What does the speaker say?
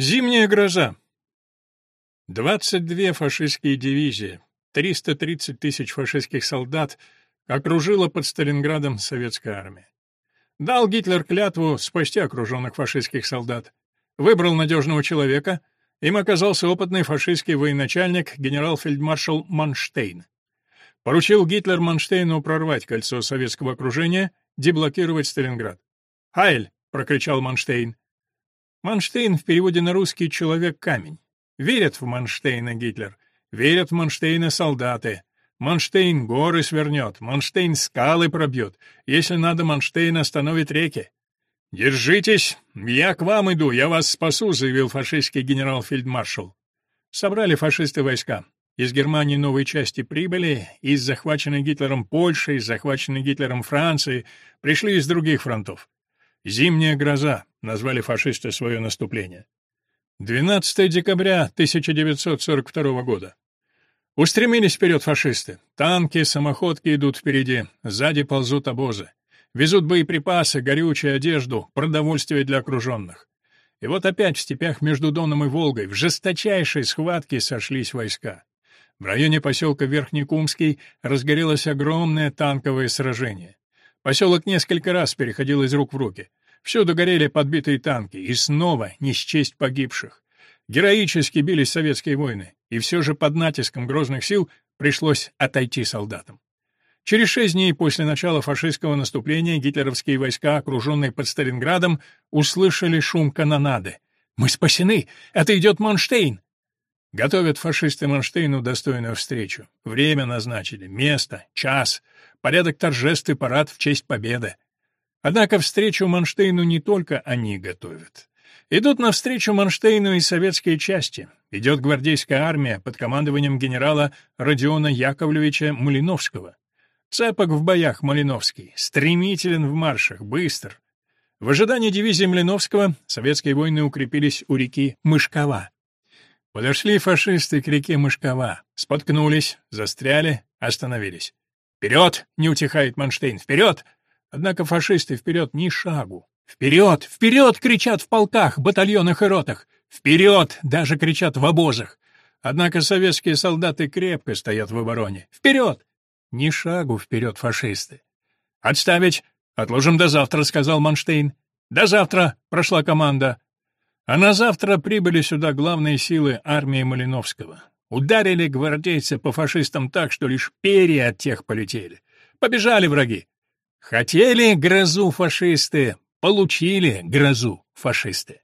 Зимняя гроза. 22 фашистские дивизии, 330 тысяч фашистских солдат окружила под Сталинградом советская армия. Дал Гитлер клятву спасти окруженных фашистских солдат. Выбрал надежного человека, им оказался опытный фашистский военачальник генерал-фельдмаршал Манштейн. Поручил Гитлер Манштейну прорвать кольцо советского окружения, деблокировать Сталинград. «Хайль!» — прокричал Манштейн. Манштейн в переводе на русский «человек-камень». Верят в Манштейна Гитлер, верят в Манштейна солдаты. Манштейн горы свернет, Манштейн скалы пробьет. Если надо, Манштейн остановит реки. «Держитесь, я к вам иду, я вас спасу», — заявил фашистский генерал-фельдмаршал. Собрали фашисты войска. Из Германии новые части прибыли, из захваченной Гитлером Польши, из захваченной Гитлером Франции, пришли из других фронтов. «Зимняя гроза», — назвали фашисты свое наступление. 12 декабря 1942 года. Устремились вперед фашисты. Танки, самоходки идут впереди, сзади ползут обозы. Везут боеприпасы, горючую одежду, продовольствие для окруженных. И вот опять в степях между Доном и Волгой в жесточайшей схватке сошлись войска. В районе поселка Верхний Кумский разгорелось огромное танковое сражение. Поселок несколько раз переходил из рук в руки. Всюду горели подбитые танки, и снова не счесть погибших. Героически бились советские войны, и все же под натиском грозных сил пришлось отойти солдатам. Через шесть дней после начала фашистского наступления гитлеровские войска, окруженные под Сталинградом, услышали шум канонады. «Мы спасены! Это идет Манштейн!» Готовят фашисты Манштейну достойную встречу. Время назначили, место, час, порядок торжеств и парад в честь победы. Однако встречу Манштейну не только они готовят. Идут навстречу Манштейну и советские части. Идет гвардейская армия под командованием генерала Родиона Яковлевича Малиновского. Цепок в боях Малиновский, стремителен в маршах, быстр. В ожидании дивизии Малиновского советские войны укрепились у реки Мышкова. Подошли фашисты к реке Мышкова, споткнулись, застряли, остановились. «Вперед!» — не утихает Манштейн. «Вперед!» Однако фашисты вперед ни шагу. «Вперед! Вперед!» — кричат в полках, батальонах и ротах. «Вперед!» — даже кричат в обозах. Однако советские солдаты крепко стоят в обороне. «Вперед!» Ни шагу вперед фашисты. «Отставить! Отложим до завтра», — сказал Манштейн. «До завтра!» — прошла команда. А на завтра прибыли сюда главные силы армии Малиновского. Ударили гвардейцы по фашистам так, что лишь перья от тех полетели. Побежали враги. Хотели грозу фашисты, получили грозу фашисты.